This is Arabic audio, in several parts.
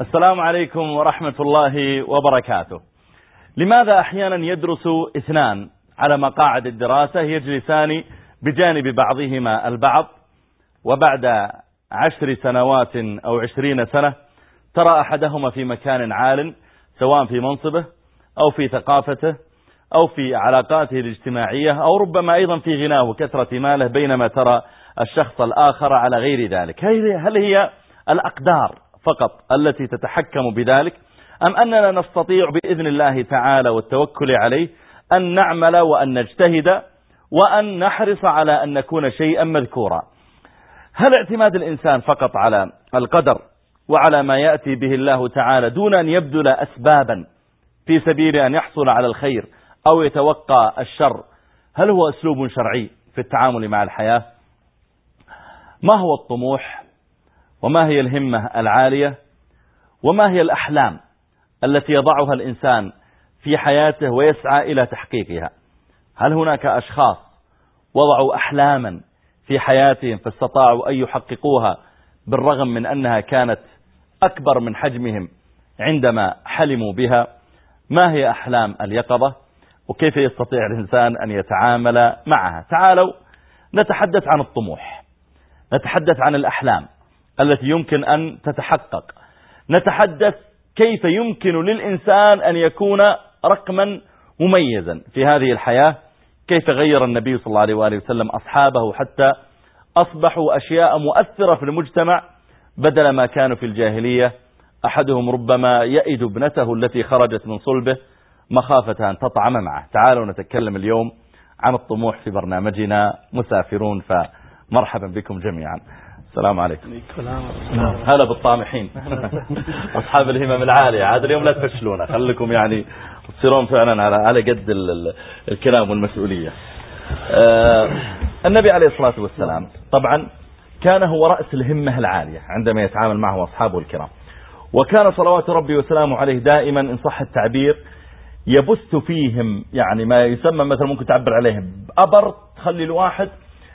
السلام عليكم ورحمة الله وبركاته. لماذا أحيانا يدرس اثنان على مقاعد الدراسة يجلسان بجانب بعضهما البعض؟ وبعد عشر سنوات أو عشرين سنة ترى أحدهما في مكان عال سواء في منصبه أو في ثقافته أو في علاقاته الاجتماعية أو ربما أيضا في غناه وكثرة ماله بينما ترى الشخص الآخر على غير ذلك. هل هي الأقدار فقط التي تتحكم بذلك؟ أم أننا نستطيع بإذن الله تعالى والتوكل عليه أن نعمل وأن نجتهد وأن نحرص على أن نكون شيئا مذكورا. هل اعتماد الإنسان فقط على القدر وعلى ما يأتي به الله تعالى دون أن يبذل أسبابا في سبيل أن يحصل على الخير أو يتوقع الشر هل هو أسلوب شرعي في التعامل مع الحياة؟ ما هو الطموح؟ وما هي الهمة العالية؟ وما هي الأحلام التي يضعها الإنسان في حياته ويسعى إلى تحقيقها؟ هل هناك أشخاص وضعوا أحلاما في حياتهم فاستطاعوا أن يحققوها بالرغم من أنها كانت أكبر من حجمهم عندما حلموا بها؟ ما هي أحلام اليقظة؟ وكيف يستطيع الإنسان أن يتعامل معها؟ تعالوا نتحدث عن الطموح. نتحدث عن الأحلام التي يمكن أن تتحقق. نتحدث كيف يمكن للإنسان أن يكون رقما مميزا في هذه الحياة. كيف غير النبي صلى الله عليه وآله وسلم أصحابه حتى أصبحوا أشياء مؤثرة في المجتمع بدل ما كانوا في الجاهلية. أحدهم ربما يئد ابنته التي خرجت من صلبه مخافة أن تطعم معه. تعالوا نتكلم اليوم عن الطموح في برنامجنا. مسافرون فمرحبا بكم جميعا. السلام عليكم. هلا بالطامحين. أصحاب الهمم العالية. عاد اليوم لا تفشلونا. خليكم يعني تصيرون فعلا على على قد الكلام والمسؤولية. آه، النبي عليه الصلاة والسلام طبعا كان هو رأس الهمة العالية عندما يتعامل معه أصحابه الكرام. وكان صلوات ربي وسلامه عليه دائما إن صح التعبير يبث فيهم يعني ما يسمى مثلا ممكن تعبر عليهم أبر تخلي الواحد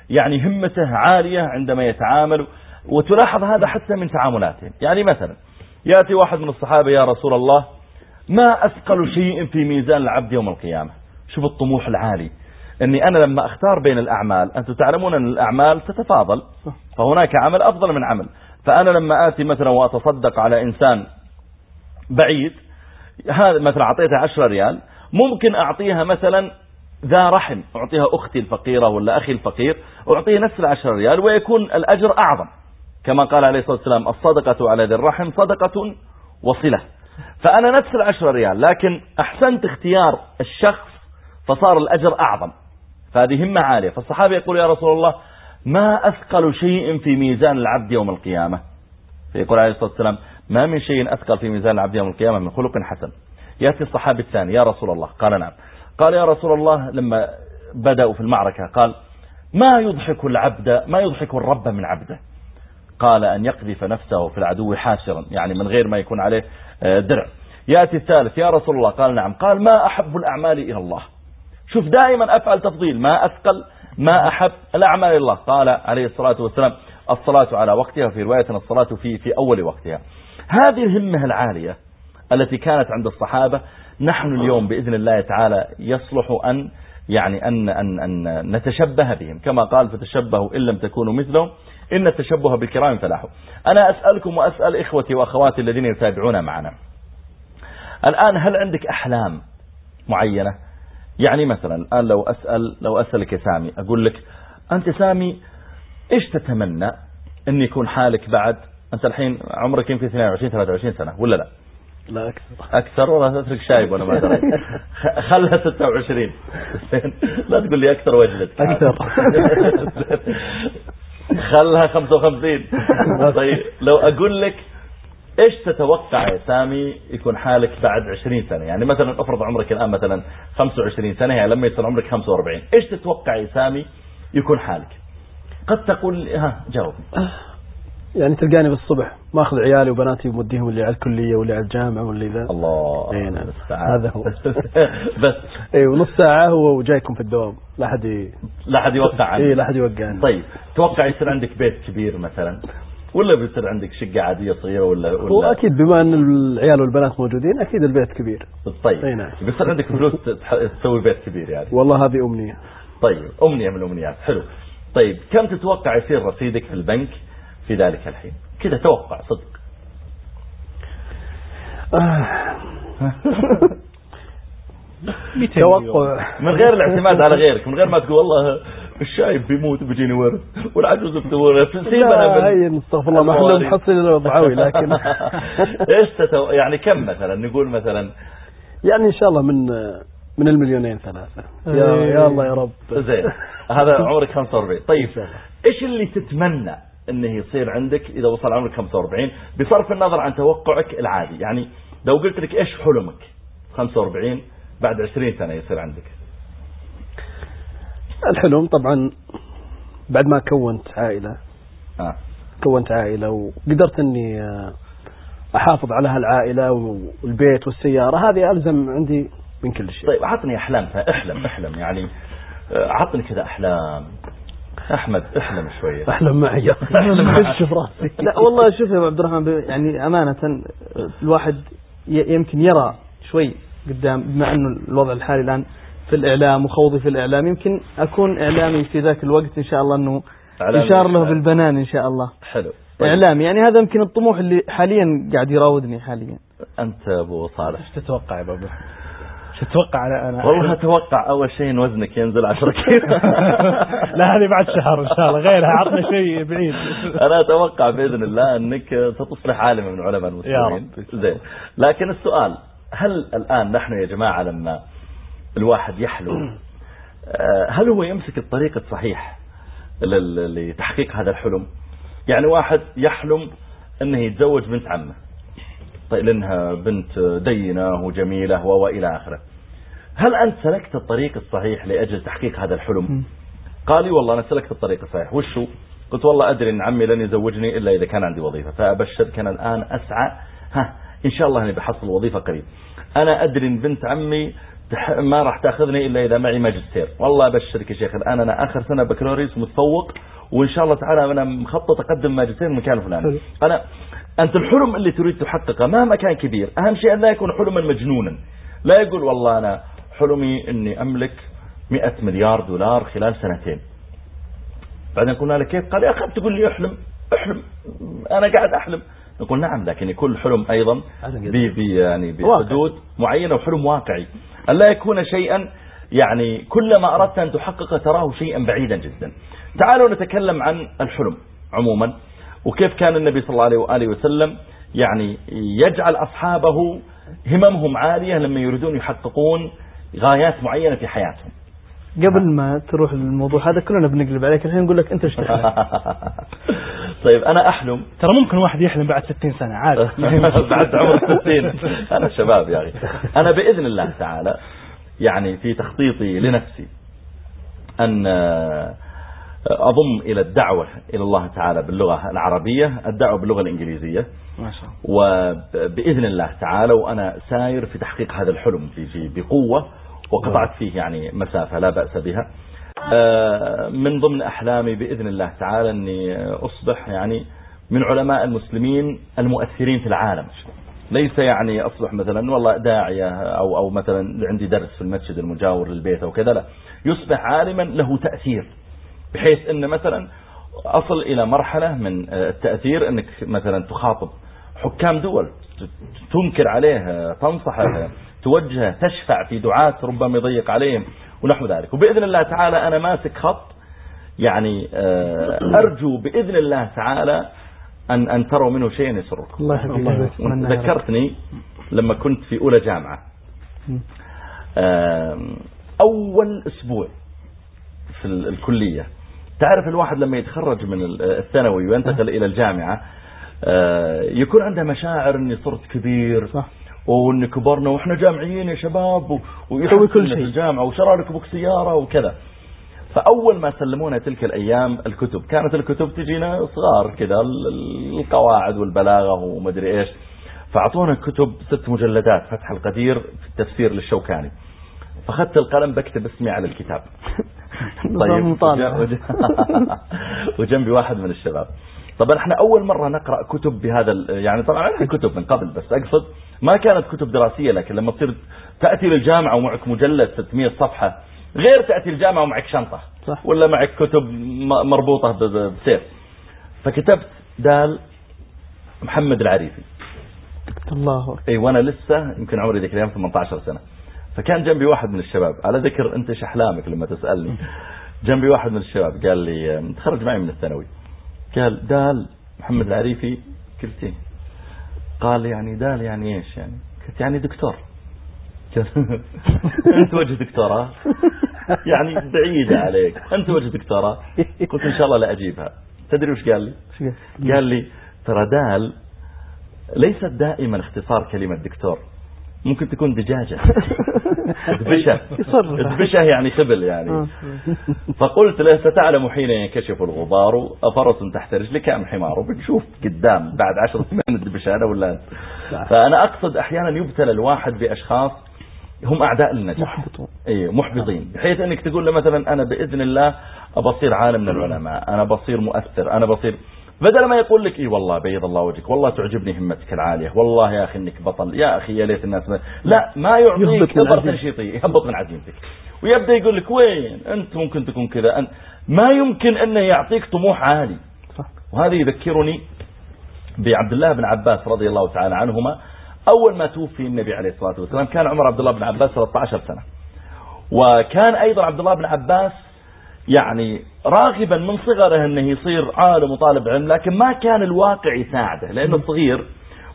يعني همته عالية عندما يتعامل وتلاحظ هذا حتى من تعاملاتهم يعني مثلا يأتي واحد من الصحابة يا رسول الله ما أثقل شيء في ميزان العبد يوم القيامة؟ شوف الطموح العالي. أني أنا لما أختار بين الأعمال أنتم تعلمون أن الأعمال تتفاضل فهناك عمل أفضل من عمل. فأنا لما آتي مثلا وأتصدق على إنسان بعيد هذا مثلا أعطيته 10 ريال ممكن أعطيها مثلا ذا رحم. أعطيها أختي الفقيرة ولا أخي الفقير أعطيه نفس العشر ريال ويكون الأجر أعظم. كما قال عليه الصلاة والسلام الصدقة على ذي الرحم صدقة وصلة. فأنا نفس العشر ريال لكن أحسنت اختيار الشخص فصار الأجر أعظم. فهذه همة عالية. فالصحابي يقول يا رسول الله ما أثقل شيء في ميزان العبد يوم القيامة؟ فيقول عليه الصلاة والسلام ما من شيء أثقل في ميزان العبد يوم القيامة من خلق حسن. يأتي الصحابي الثاني يا رسول الله. قال نعم. قال يا رسول الله لما بدأوا في المعركة قال ما يضحك العبد ما يضحك الرب من عبده؟ قال أن يقذف نفسه في العدو حاشرا يعني من غير ما يكون عليه آه، درع. يأتي الثالث يا رسول الله. قال نعم. قال ما أحب الأعمال إلى الله. شوف دائما أفعل تفضيل ما أثقل ما أحب الأعمال إلى الله. قال عليه الصلاة والسلام الصلاة على وقتها في رواية الصلاة في في أول وقتها. هذه الهمة العالية التي كانت عند الصحابة نحن اليوم بإذن الله تعالى يصلح أن يعني أن, أن, أن نتشبه بهم. كما قال فتشبهوا إن لم تكونوا مثلهم إن التشبه بالكرام فلاحوا. أنا أسألكم وأسأل إخوتي وأخواتي الذين يتابعون معنا. الآن هل عندك أحلام معينة؟ يعني مثلا الآن لو أسأل لو أسألك يا سامي أقول لك أنت سامي إيش تتمنى أن يكون حالك بعد؟ أنت الحين عمرك يمكن 22 23 سنة ولا لا؟ لا أكثر. أكثر؟ والله تترك شايب وأنا ما أدري. خلها 26 لا تقول لي أكثر وجلد أكثر. خلها 55 طيب لو أقول لك إيش تتوقع يا سامي يكون حالك بعد 20 سنة؟ يعني مثلا افرض عمرك الآن مثلا 25 سنة يعني لما يصير عمرك 45 إيش تتوقع يا سامي يكون حالك؟ قد تقول ها جاوب يعني تلقاني بالصبح ماخذ عيالي وبناتي وموديهم اللي على الكلية واللي على الجامعة واللي ذا. الله. اي نعم. هذا هو. بس. اي ونص ساعة هو وجايكم في الدوام. لا أحد ي... لا أحد يوقع عنك. اي لا أحد يوقعني طيب. توقع يصير عندك بيت كبير مثلا؟ ولا بيصير عندك شقة عادية صغيرة ولا ولا هو أكيد بما أن العيال والبنات موجودين أكيد البيت كبير. طيب. اي نعم. بيصير عندك فلوس تسوي بيت كبير يعني. والله هذه أمنية. طيب. أمنية من الأمنيات. حلو. طيب. كم تتوقع يصير رصيدك في البنك؟ في ذلك الحين. كذا توقع صدق. توقع. من غير الاعتماد على غيرك من غير ما تقول والله الشايب بيموت بيجيني ورث والعجوز بتورث سيبنا هي استغفر الله ما إحنا محصل ضعوي لكن إيش تتو... يعني كم مثلا؟ نقول مثلا يعني إن شاء الله من من المليونين ثلاثة. يا إيه. يا الله يا رب. زين. هذا عمرك 45 طيب. إيش اللي تتمنى إنه يصير عندك إذا وصل عمرك 45 بصرف النظر عن توقعك العادي. يعني لو قلت لك إيش حلمك؟ 45 بعد 20 سنة يصير عندك. الحلم طبعا بعد ما كونت عائلة. آه. كونت عائلة وقدرت إني أحافظ على هالعائلة والبيت والسيارة هذه ألزم عندي من كل شيء. طيب عطني احلام أحلم أحلم. يعني آه، عطني كذا أحلام. أحمد أحلم شوية أحلم معي. شوف راسي لا والله شوف يا أبو عبد الرحمن يعني أمانة الواحد يمكن يرى شوي قدام بما أنه الوضع الحالي الآن في الإعلام وخوضي في الإعلام يمكن أكون إعلامي في ذاك الوقت إن شاء الله إعلامي يشار له. بالبنان إن شاء الله حلو طيب. إعلامي يعني هذا يمكن الطموح اللي حاليا قاعد يراودني حاليا أنت أبو صالح إيش تتوقع يا بابا؟ إيش تتوقع أنا أنا؟ والله أتوقع أول شيء إن وزنك ينزل 10 كيلو. لا هذه بعد شهر إن شاء الله. غيرها عطنا شيء بعيد. أنا أتوقع بإذن الله إنك ستصبح عالما من علماء المسلمين. زين. لكن السؤال هل الآن نحن يا جماعة لما الواحد يحلم آه، هل هو يمسك الطريق الصحيح لتحقيق هذا الحلم؟ يعني واحد يحلم إنه يتزوج بنت عمه. لانها بنت دينة وجميلة و إلى آخره. هل أنت سلكت الطريق الصحيح لأجل تحقيق هذا الحلم؟ قال لي والله أنا سلكت الطريق الصحيح. وشو؟ قلت والله أدري إن عمي لن يزوجني إلا إذا كان عندي وظيفة. فأبشرك أنا الآن أسعى. ها إن شاء الله إني بحصل وظيفة قريب. أنا أدري إن بنت عمي ما راح تأخذني إلا إذا معي ماجستير. والله أبشرك يا شيخ. الآن أنا آخر سنة بكالوريوس متفوق وإن شاء الله تعالى أنا مخطط أقدم ماجستير في المكان الفلاني أنا أنت الحلم اللي تريد تحققه مهما كان كبير. أهم شيء أن لا يكون حلما مجنونا. لا يقول والله أنا حلمي إني أملك 100 مليار دولار خلال سنتين. بعدين قلنا له كيف؟ قال يا أخي تقول لي احلم احلم أنا قاعد أحلم. نقول نعم لكن يكون حلم أيضا ب يعني بحدود معينة وحلم واقعي. الا يكون شيئا يعني كلما أردت أن تحققه تراه شيئا بعيدا جدا. تعالوا نتكلم عن الحلم عموما. وكيف كان النبي صلى الله عليه وآله وسلم يعني يجعل أصحابه هممهم عالية لما يريدون يحققون غايات معينة في حياتهم. قبل ما تروح للموضوع هذا كلنا بنقلب عليك الحين نقول لك أنت إيش طيب أنا أحلم. ترى ممكن واحد يحلم بعد 60 سنة عادي بعد عمر 60 أنا شباب يا أخي. أنا بإذن الله تعالى يعني في تخطيطي لنفسي أن أضم إلى الدعوة إلى الله تعالى باللغة العربية الدعوة باللغة الإنجليزية. ما شاء الله. وبإذن الله تعالى وأنا ساير في تحقيق هذا الحلم في في بقوة وقطعت فيه يعني مسافة لا بأس بها. آه، من ضمن أحلامي بإذن الله تعالى أني أصبح يعني من علماء المسلمين المؤثرين في العالم. ليس يعني أصبح مثلا والله داعيه أو أو مثلا عندي درس في المسجد المجاور للبيت أو كذا لا. يصبح عالما له تأثير. بحيث إن مثلا أصل إلى مرحلة من التأثير إنك مثلا تخاطب حكام دول تنكر عليه تنصحه توجهه تشفع في دعاة ربما يضيق عليهم ونحو ذلك. وبإذن الله تعالى أنا ماسك خط يعني آه، أرجو بإذن الله تعالى أن, أن تروا منه شيئا يسركم. الله رب. ذكرتني لما كنت في أولى جامعة. أول أسبوع في ال- الكلية تعرف الواحد لما يتخرج من ال- الثانوي وينتقل إلى الجامعة آه، يكون عنده مشاعر أني صرت كبير صح. وأن كبرنا وإحنا جامعيين يا شباب و- نسوي كل ويحسن في شيء. الجامعة وشرى لك بوك سيارة وكذا فأول ما سلمونا تلك الأيام الكتب كانت الكتب تجينا صغار كذا القواعد والبلاغة ومدري إيش فأعطونا كتب ست مجلدات فتح القدير في التفسير للشوكاني فأخذت القلم بكتب اسمي على الكتاب طيب وجنبي واحد من الشباب. طبعا إحنا أول مرة نقرأ كتب بهذا يعني طبعا عندي كتب من قبل بس أقصد ما كانت كتب دراسية لكن لما تصير تأتي للجامعة ومعك مجلد 600 صفحة غير تأتي الجامعة ومعك شنطة صح. ولا معك كتب مربوطة بسيف فكتبت دال محمد العريفي. الله اي وأنا لسه يمكن عمري ذيك الأيام 18 سنة. فكان جنبي واحد من الشباب. على ذكر أنت إيش احلامك لما تسألني. جنبي واحد من الشباب قال لي تخرج معي من الثانوي. قال دال محمد العريفي قلت إيه؟ قال يعني دال يعني إيش يعني؟ قلت يعني دكتور. أنت وجه دكتوراه يعني بعيدة عليك. أنت وجه دكتوراه قلت إن شاء الله لا أجيبها. تدري وش قال لي؟ قال لي ترى دال ليست دائما اختصار كلمة دكتور. ممكن تكون دجاجة. دبشة. دبشة يعني خبل يعني. آه. فقلت له ستعلم حين ينكشف الغبار أفرس تحت رجلك أم حمار؟ وبتشوف قدام بعد عشر سنين الدبشة أنا ولا فأنا أقصد أحيانا يبتلى الواحد بأشخاص هم أعداء للنجاح. محبطون. أي محبطين. بحيث أنك تقول له مثلا أنا بإذن الله أبصير عالم من العلماء أنا بصير مؤثر أنا بصير بدل ما يقول لك إي والله بيض الله وجهك والله تعجبني همتك العالية والله يا أخي إنك بطل يا أخي يا ليت الناس ما لا ما يعطيك نظر تنشيطي يهبط من عزيمتك ويبدأ يقول لك وين؟ أنت ممكن تكون كذا أنت ما يمكن أنه يعطيك طموح عالي. وهذا يذكرني بعبد الله بن عباس رضي الله تعالى عنهما أول ما توفي النبي عليه الصلاة والسلام كان عمر عبد الله بن عباس 13 سنة. وكان أيضا عبد الله بن عباس يعني راغبا من صغره أنه يصير عالم وطالب علم لكن ما كان الواقع يساعده لأنه صغير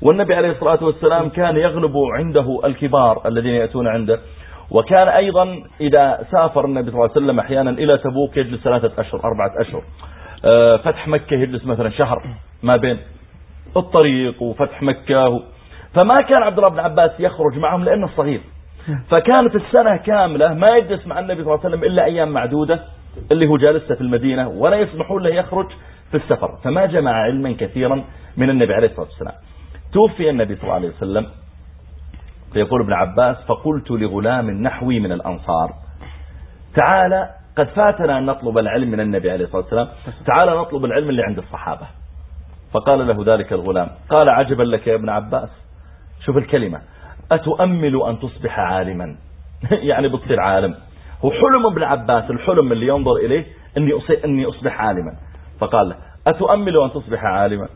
والنبي عليه الصلاة والسلام كان يغلب عنده الكبار الذين يأتون عنده. وكان أيضا إذا سافر النبي صلى الله عليه وسلم أحيانا إلى تبوك يجلس ثلاثة أشهر أربعة أشهر. آه، فتح مكة يجلس مثلا شهر ما بين الطريق وفتح مكة فما كان عبد الله بن عباس يخرج معهم لأنه صغير. فكانت السنة كاملة ما يجلس مع النبي صلى الله عليه وسلم إلا أيام معدودة. اللي هو جالسه في المدينة ولا يسمحون له يخرج في السفر. فما جمع علما كثيرا من النبي عليه الصلاة والسلام. توفي النبي صلى الله عليه وسلم. فيقول ابن عباس فقلت لغلام نحوي من الأنصار. تعالى قد فاتنا أن نطلب العلم من النبي عليه الصلاة والسلام. تعالى نطلب العلم اللي عند الصحابة. فقال له ذلك الغلام. قال عجبا لك يا ابن عباس. شوف الكلمة. أتؤمل أن تصبح عالما؟ يعني بتصير عالم هو حلم ابن عباس الحلم اللي ينظر إليه أني, أني أصبح عالما. فقال له أتؤمل أن تصبح عالما؟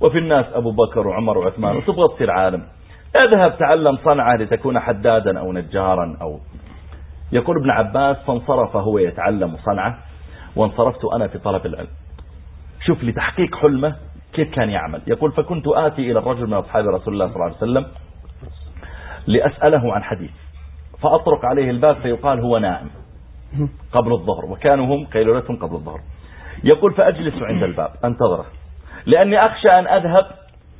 وفي الناس أبو بكر وعمر وعثمان وتبغى تصير عالم. اذهب تعلم صنعة لتكون حدادا أو نجارا أو. يقول ابن عباس فانصرف هو يتعلم صنعة وانصرفت أنا في طلب العلم. شوف لتحقيق حلمه كيف كان يعمل. يقول فكنت آتي إلى الرجل من أصحاب رسول الله صلى الله عليه وسلم لأسأله عن حديث. فأطرق عليه الباب فيقال هو نائم قبل الظهر وكانوا هم قيلولتهم قبل الظهر. يقول فأجلس عند الباب أنتظره. لأني أخشى أن أذهب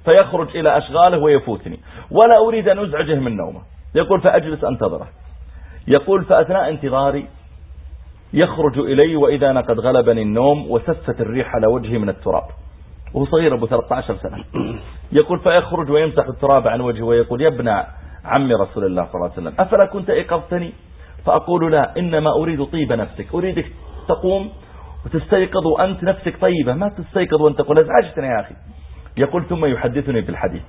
فيخرج إلى أشغاله ويفوتني ولا أريد أن أزعجه من نومه. يقول فأجلس أنتظره. يقول فأثناء انتظاري يخرج إلي وإذا أنا قد غلبني النوم وسفت الريح على وجهي من التراب. وهو صغير أبو 13 سنة. يقول فيخرج ويمسح التراب عن وجهه ويقول يا ابن عم رسول الله صلى الله عليه وسلم أفلا كنت إيقظتني؟ فأقول لا إنما أريد طيب نفسك. أريدك تقوم وتستيقظ وأنت نفسك طيبة. ما تستيقظ وأنت تقول أزعجتني يا أخي. يقول ثم يحدثني بالحديث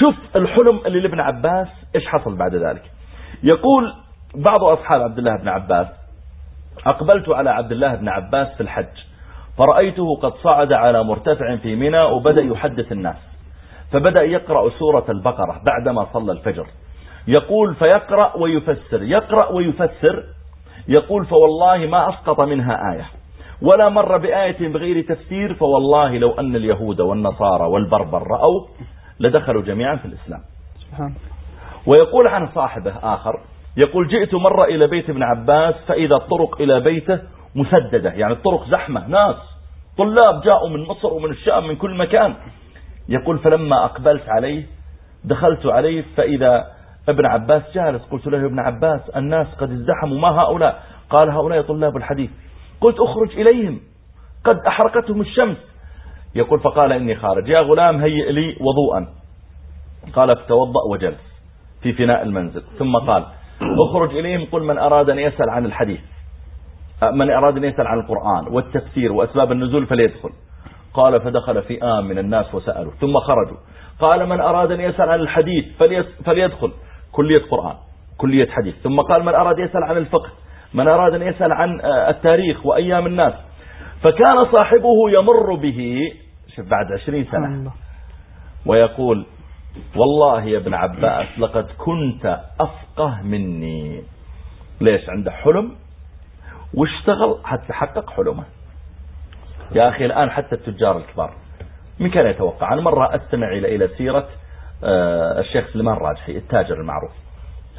شوف الحلم اللي لابن عباس؟ إيش حصل بعد ذلك؟ يقول بعض أصحاب عبد الله بن عباس أقبلت على عبد الله بن عباس في الحج فرأيته قد صعد على مرتفع في منى وبدأ يحدث الناس. فبدأ يقرأ سورة البقرة بعدما صلى الفجر. يقول فيقرأ ويفسر يقرأ ويفسر. يقول فوالله ما أسقط منها آية ولا مر بآية بغير تفسير فوالله لو أن اليهود والنصارى والبربر رأوا لدخلوا جميعا في الإسلام. ويقول عن صاحبه آخر يقول جئت مرة إلى بيت ابن عباس فإذا الطرق إلى بيته مسددة يعني الطرق زحمة ناس طلاب جاءوا من مصر ومن الشام من كل مكان. يقول فلما أقبلت عليه دخلت عليه فإذا ابن عباس جالس قلت له ابن عباس الناس قد ازدحموا ما هؤلاء؟ قال هؤلاء طلاب الحديث. قلت اخرج إليهم قد أحرقتهم الشمس. يقول فقال إني خارج. يا غلام هيئ لي وضوءا. قال فتوضأ وجلس في فناء المنزل. ثم قال اخرج إليهم قل من أراد أن يسأل عن الحديث من أراد أن يسأل عن القرآن والتفسير وأسباب النزول فليدخل. قال فدخل فئام من الناس وسألوا ثم خرجوا. قال من أراد أن يسأل عن الحديث فليدخل. كلية قرآن كلية حديث. ثم قال من أراد يسأل عن الفقه من أراد أن يسأل عن التاريخ وأيام الناس. فكان صاحبه يمر به شوف بعد عشرين سنة. ويقول والله يا ابن عباس لقد كنت أفقه مني. ليش؟ عنده حلم. واشتغل حتى حقق حلمه. يا أخي الآن حتى التجار الكبار من كان يتوقع؟ أنا مرة أستمع إلى إلى سيرة آه، الشيخ سليمان راجحي التاجر المعروف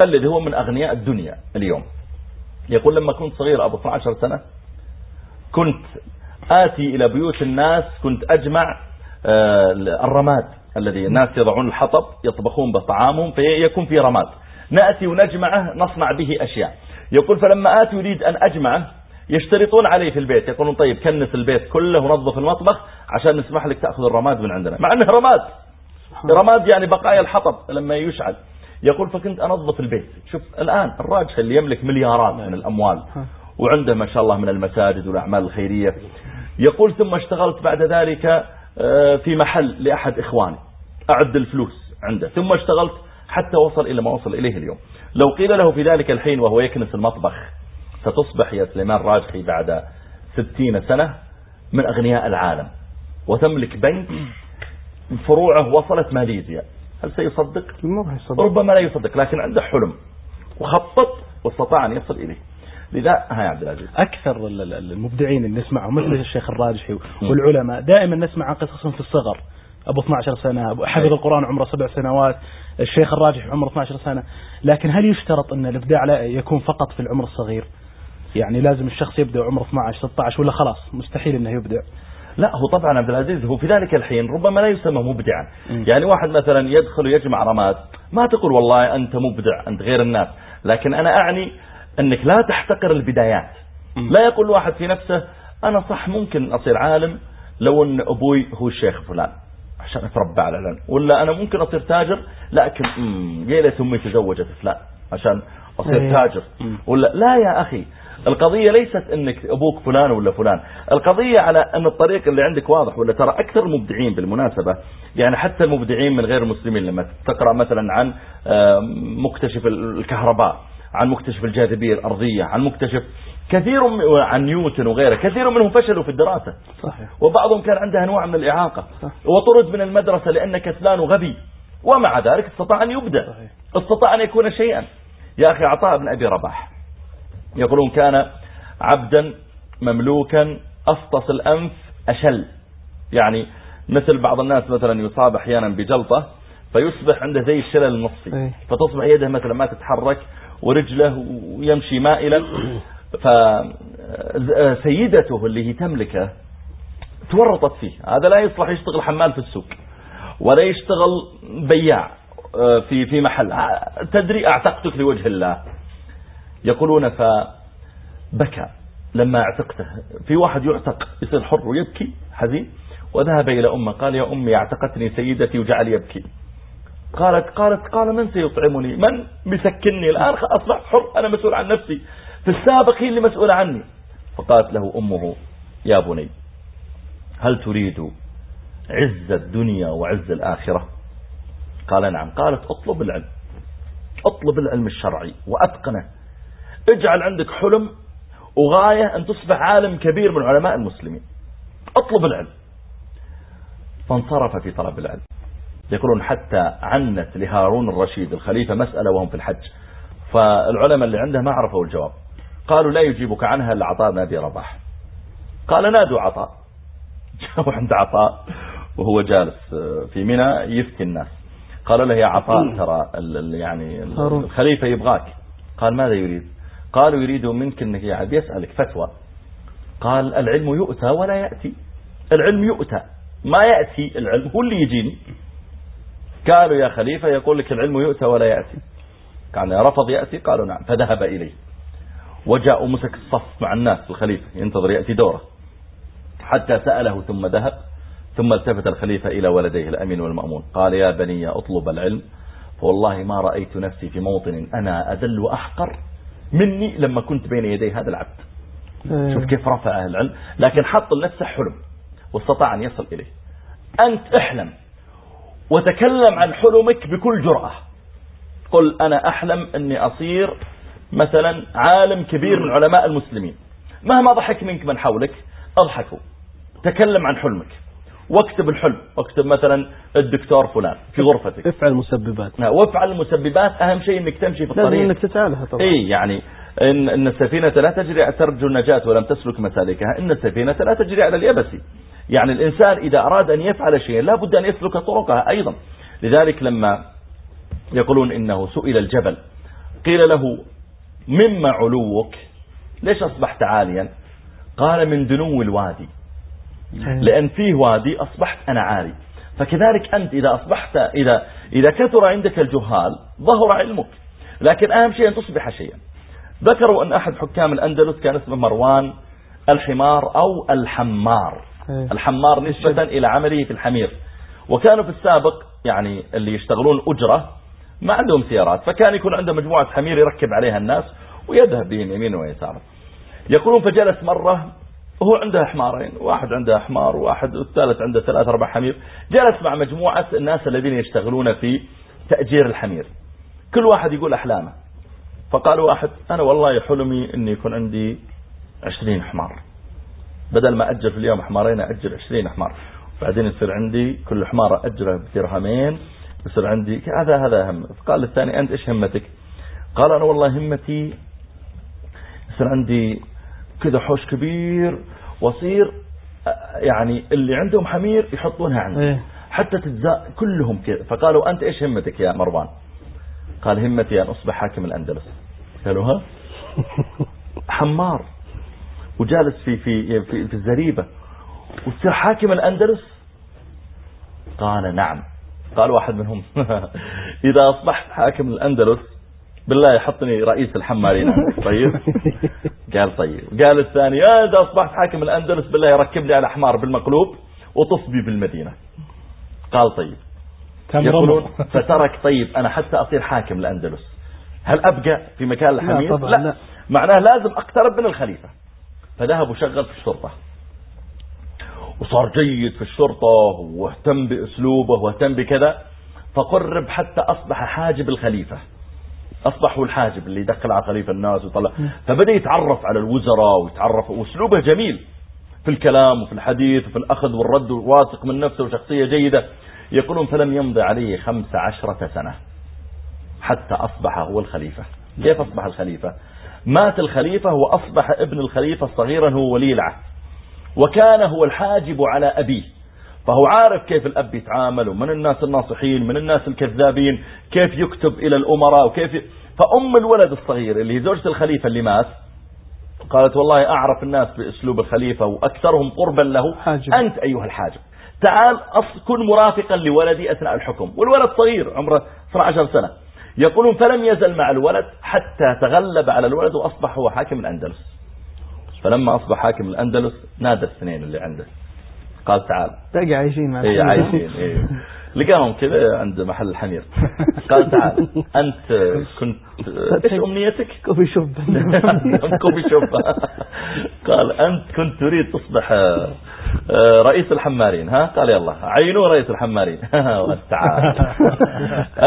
الذي هو من أغنياء الدنيا اليوم. يقول لما كنت صغير أبو 12 سنة كنت آتي إلى بيوت الناس كنت أجمع آه، الرماد الذي الناس يضعون الحطب يطبخون بطعامهم فيكون في رماد. نأتي ونجمعه نصنع به أشياء. يقول فلما آتي يريد أن أجمعه يشترطون علي في البيت يقولون طيب كنس البيت كله ونظف المطبخ عشان نسمح لك تأخذ الرماد من عندنا. مع أنه رماد. رماد يعني بقايا الحطب لما يشعل. يقول فكنت أنظف البيت. شوف الآن الراجل اللي يملك مليارات من الأموال وعنده ما شاء الله من المساجد والأعمال الخيرية. يقول ثم اشتغلت بعد ذلك آه، في محل لأحد إخواني. أعد الفلوس عنده. ثم اشتغلت حتى وصل إلى ما وصل إليه اليوم. لو قيل له في ذلك الحين وهو يكنس المطبخ ستصبح يا سليمان راجحي بعد ستين سنة من أغنياء العالم. وتملك بنك فروعه وصلت ماليزيا. هل سيصدق؟ ربما لا يصدق لكن عنده حلم وخطط واستطاع أن يصل إليه. لذا هاي عبد العزيز. أكثر المبدعين اللي نسمعهم مثل الشيخ الراجحي والعلماء دائما نسمع عن قصصهم في الصغر. أبو 12 سنة حفظ القرآن عمره سبع سنوات الشيخ الراجح عمره 12 سنة. لكن هل يشترط أن الإبداع لا يكون فقط في العمر الصغير؟ يعني لازم الشخص يبدأ عمره 12 16 ولا خلاص مستحيل أنه يبدع. لا هو طبعا عبد العزيز هو في ذلك الحين ربما لا يسمى مبدعا. يعني واحد مثلا يدخل ويجمع رماد ما تقول والله أنت مبدع أنت غير الناس. لكن أنا أعني أنك لا تحتقر البدايات. لا يقول واحد في نفسه أنا صح ممكن أصير عالم لو أن أبوي هو الشيخ فلان. عشان أتربى على ولا أنا ممكن أصير تاجر لكن يا ليت أمي تزوجت فلان. عشان أصير إيه. تاجر. ولا لا يا أخي القضية ليست إنك أبوك فلان ولا فلان. القضية على أن الطريق اللي عندك واضح ولا ترى أكثر المبدعين بالمناسبة. يعني حتى المبدعين من غير المسلمين لما تقرأ مثلا عن مكتشف الكهرباء عن مكتشف الجاذبية الأرضية عن مكتشف كثير عن نيوتن وغيره كثير منهم فشلوا في الدراسة. صحيح. وبعضهم كان عنده انواع من الإعاقة. صحيح. وطرد من المدرسة لأنه كسلان وغبي ومع ذلك استطاع أن يبدع. صحيح. استطاع أن يكون شيئا. يا أخي عطاء بن أبي رباح. يقولون كان عبدا مملوكا أفطس الأنف أشل. يعني مثل بعض الناس مثلا يصاب أحيانا بجلطة فيصبح عنده زي الشلل النصفي. إيه. فتصبح يده مثلا ما تتحرك ورجله ويمشي مائلا فسيدته اللي هي تملكة تورطت فيه. هذا لا يصلح يشتغل حمال في السوق ولا يشتغل بياع. في في محل. تدري أعتقتك لوجه الله. يقولون فبكى لما اعتقته. في واحد يعتق يصير حر ويبكي حزين. وذهب إلى أمه قال يا أمي اعتقتني سيدتي وجعل يبكي. قالت قالت قال من سيطعمني؟ من بيسكنني الآن؟ أصبحت حر أنا مسؤول عن نفسي. في السابق هي اللي مسؤولة عني. فقالت له أمه يا بني هل تريد عز الدنيا وعز الآخرة؟ قال نعم. قالت اطلب العلم. اطلب العلم الشرعي وأتقنه. اجعل عندك حلم وغاية أن تصبح عالم كبير من علماء المسلمين. اطلب العلم. فانصرف في طلب العلم. يقولون حتى عنت لهارون الرشيد الخليفة مسألة وهم في الحج. فالعلماء اللي عنده ما عرفوا الجواب. قالوا لا يجيبك عنها إلا عطاء نادي رباح. قال نادوا عطاء. جاءوا عند عطاء وهو جالس في منى يفتي الناس. قال له يا عطاء ترى يعني الخليفة يبغاك. قال ماذا يريد؟ قالوا يريد منك إنك يعني بيسألك فتوى. قال العلم يؤتى ولا يأتي. العلم يؤتى. ما يأتي العلم. هو اللي يجيني. قالوا يا خليفة يقول لك العلم يؤتى ولا يأتي. قال رفض يأتي؟ قالوا نعم. فذهب إليه. وجاء ومسك الصف مع الناس الخليفة. ينتظر يأتي دوره. حتى سأله ثم ذهب. ثم التفت الخليفة إلى ولديه الأمين والمأمون. قال يا بني أطلب العلم. فوالله ما رأيت نفسي في موطن أنا أذل وأحقر مني لما كنت بين يدي هذا العبد. إيه. شوف كيف رفع أهل العلم. لكن حط لنفسه حلم واستطاع أن يصل إليه. أنت أحلم وتكلم عن حلمك بكل جرأة. قل أنا أحلم أني أصير مثلا عالم كبير من علماء المسلمين. مهما ضحك منك من حولك اضحكوا تكلم عن حلمك. واكتب الحلم. واكتب مثلا الدكتور فلان في غرفتك. افعل مسببات. نعم، وافعل المسببات. أهم شيء إنك تمشي في لازم الطريق. إنك تسعى طبعا. إي يعني إن, إن السفينة لا تجري ترجو النجاة ولم تسلك مسالكها. إن السفينة لا تجري على اليبس. يعني الإنسان إذا أراد أن يفعل شيئا لا بد أن يسلك طرقها أيضا. لذلك لما يقولون إنه سئل الجبل قيل له مما علوك؟ ليش أصبحت عاليا؟ قال من دنو الوادي. لأن فيه وادي أصبحت أنا عالي فكذلك أنت إذا أصبحت إذا, إذا كثر عندك الجهال ظهر علمك. لكن أهم شيء أن تصبح شيئا. ذكروا أن أحد حكام الأندلس كان اسمه مروان الحمار أو الحمار. إيه. الحمار نسبة إلى عمله في الحمير. وكانوا في السابق يعني اللي يشتغلون أجرة ما عندهم سيارات. فكان يكون عنده مجموعة حمير يركب عليها الناس ويذهب بهم يمين ويسار. يقولون فجلس مرة وهو عنده حمارين واحد عنده حمار وواحد والثالث عنده ثلاث أربع حمير. جلس مع مجموعة الناس الذين يشتغلون في تأجير الحمير. كل واحد يقول أحلامه. فقال واحد أنا والله حلمي أني يكون عندي عشرين حمار. بدل ما أجر في اليوم حمارين أجر عشرين حمار. بعدين يصير عندي كل حمار أجره بدرهمين يصير عندي هذا هذا هم. قال الثاني أنت إيش همتك؟ قال أنا والله همتي يصير عندي كذا حوش كبير وصير يعني اللي عندهم حمير يحطونها عندي إيه. حتى تجزاء كلهم كذا فقالوا أنت إيش همتك يا مروان؟ قال همتي أن أصبح حاكم الأندلس. قالوا ها؟ حمار. وجالس في في في, في الزريبة. وتصير حاكم الأندلس؟ قال نعم. قال واحد منهم إذا أصبحت حاكم الأندلس بالله يحطني رئيس الحمارين طيب. قال طيب. قال الثاني يا إذا أصبحت حاكم الأندلس بالله يركب لي على حمار بالمقلوب وطف بي بالمدينة. قال طيب. يقولون فترك طيب أنا حتى أصير حاكم الأندلس. هل أبقى في مكان الحمير؟ طبعاً لا. معناه لازم أقترب من الخليفة. فذهب وشغل في الشرطة. وصار جيد في الشرطة واهتم بأسلوبه واهتم بكذا. فقرب حتى أصبح حاجب الخليفة. أصبح هو الحاجب اللي يدخل على خليفة الناس وطلع فبدأ يتعرف على الوزراء ويتعرف وأسلوبه جميل. في الكلام وفي الحديث وفي الأخذ والرد واثق من نفسه وشخصية جيدة. يقولون فلم يمضي عليه خمس عشرة سنة حتى أصبح هو الخليفة. كيف أصبح الخليفة؟ مات الخليفة وأصبح ابن الخليفة صغيرا هو ولي العهد. وكان هو الحاجب على أبيه. فهو عارف كيف الأب يتعامل ومن الناس الناصحين من الناس الكذابين كيف يكتب إلى الأمراء وكيف ي... فأم الولد الصغير اللي هي زوجة الخليفة اللي مات قالت والله أعرف الناس بأسلوب الخليفة وأكثرهم قربا له. حاجب. أنت أيها الحاجب تعال أص... كن مرافقا لولدي أثناء الحكم. والولد صغير عمره 12 سنة. يقولون فلم يزل مع الولد حتى تغلب على الولد وأصبح هو حاكم الأندلس. فلما أصبح حاكم الأندلس نادى الاثنين اللي عنده. قال تعال. باقي عايشين مع الحمير. عايشين إيه. لقاهم كذا عند محل الحمير. قال تعال أنت كنت إيش أمنيتك؟ كوفي شوب. كوفي شوب. قال أنت كنت تريد تصبح آه، رئيس الحمارين ها؟ قال يلا. عينوا رئيس الحمارين. تعال.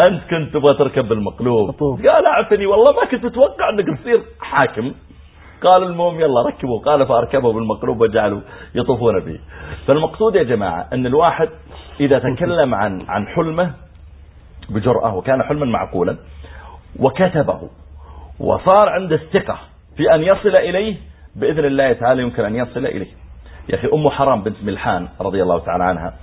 أنت كنت تبغى تركب بالمقلوب قال أعفني والله ما كنت أتوقع أنك تصير حاكم. قال المهم يلا ركبوا. قال فأركبوا بالمقلوب وجعلوا يطوفون به. فالمقصود يا جماعة أن الواحد إذا تكلم عن عن حلمه بجرأة وكان حلما معقولا وكتبه وصار عنده الثقة في أن يصل إليه بإذن الله تعالى يمكن أن يصل إليه. يا أخي أم حرام بنت ملحان رضي الله تعالى عنها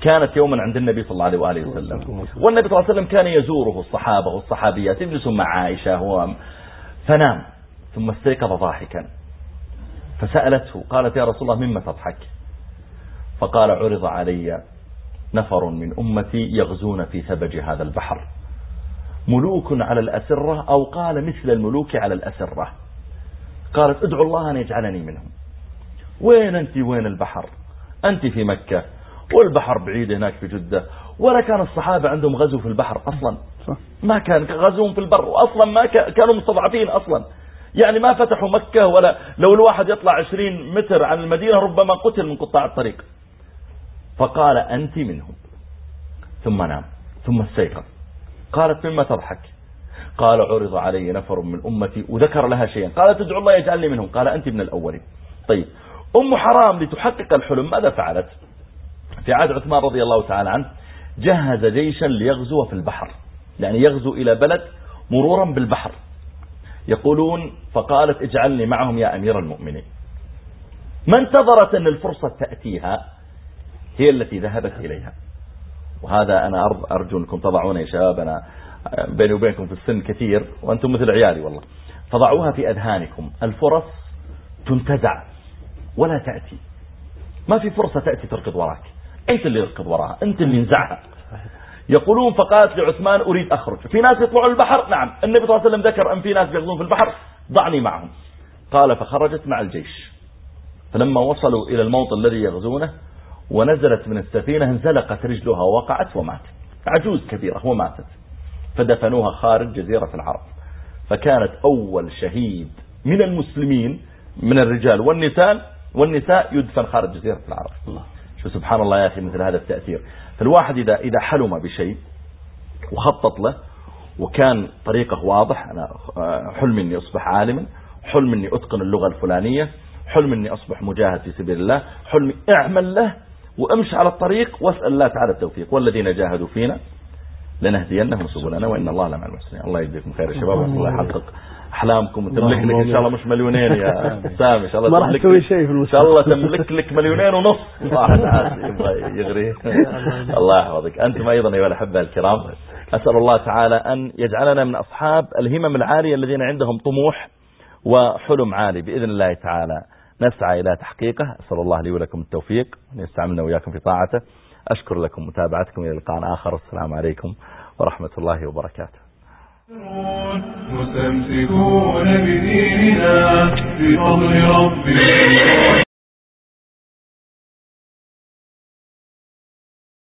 كانت يوما عند النبي صلى الله عليه وآله وسلم. والنبي صلى الله عليه وسلم كان يزوره الصحابة والصحابيات يجلسون مع عائشة هو فنام. ثم استيقظ ضاحكا. فسألته قالت يا رسول الله مما تضحك؟ فقال عرض علي نفر من أمتي يغزون في ثبج هذا البحر. ملوك على الأسرة أو قال مثل الملوك على الأسرة. قالت ادعو الله أن يجعلني منهم. وين أنت؟ وين البحر؟ أنت في مكة والبحر بعيد هناك في جدة ولا كان الصحابة عندهم غزو في البحر أصلا. ما كان غزوهم في البر وأصلا ما كانوا مستضعفين أصلا. يعني ما فتحوا مكة ولا لو الواحد يطلع عشرين متر عن المدينة ربما قتل من قطاع الطريق. فقال أنت منهم. ثم نام. ثم استيقظ. قالت مما تضحك؟ قال عرض علي نفر من أمتي وذكر لها شيئا. قالت ادعو الله يجعلني منهم. قال أنت من الأولين. طيب. أم حرام لتحقق الحلم ماذا فعلت؟ في عهد عثمان رضي الله تعالى عنه جهز جيشا ليغزو في البحر. يعني يغزو إلى بلد مرورا بالبحر. يقولون فقالت اجعلني معهم يا أمير المؤمنين. ما انتظرت أن الفرصة تأتيها هي التي ذهبت إليها. وهذا أنا أرجو أنكم تضعون يا شباب أنا بيني وبينكم في السن كثير وأنتم مثل عيالي والله. فضعوها في أذهانكم. الفرص تنتزع ولا تأتي. ما في فرصة تأتي تركض وراك. أنت اللي يركض وراها أنت اللي ينزعها يقولون فقالت لعثمان أريد أخرج. في ناس يطلعوا البحر؟ نعم. النبي صلى الله عليه وسلم ذكر أن في ناس يغزون في البحر. ضعني معهم. قال فخرجت مع الجيش. فلما وصلوا إلى الموطن الذي يغزونه ونزلت من السفينة انزلقت رجلها ووقعت وماتت. عجوز كبيرة وماتت. فدفنوها خارج جزيرة العرب. فكانت أول شهيد من المسلمين من الرجال والنساء والنساء يدفن خارج جزيرة العرب. الله. شو سبحان الله يا أخي مثل هذا التأثير. فالواحد إذا, إذا حلم بشيء وخطط له وكان طريقه واضح أنا حلم أني أصبح عالما حلم أني أتقن اللغة الفلانية حلم أني أصبح مجاهد في سبيل الله حلم إعمل له وأمشي على الطريق وأسأل الله تعالى التوفيق والذين جاهدوا فينا لنهدينهم سبلنا وإن الله لمع المحسنين. الله يجزيكم خير يا شباب الله يحقق أحلامكم وتملك لك إن شاء الله مش مليونين يا سامي إن شاء الله ما راح تسوي شيء في إن شاء الله تملك لك مليونين ونص. واحد يبغى يغري. الله يحفظك. أنتم أيضا أيها الأحبة الكرام أسأل الله تعالى أن يجعلنا من أصحاب الهمم العالية الذين عندهم طموح وحلم عالي. بإذن الله تعالى نسعى إلى تحقيقه. أسأل الله لي ولكم التوفيق أن يستعملنا وياكم في طاعته. أشكر لكم متابعتكم إلى لقاء آخر السلام عليكم ورحمة الله وبركاته. مستمسكون بديننا بفضل ربنا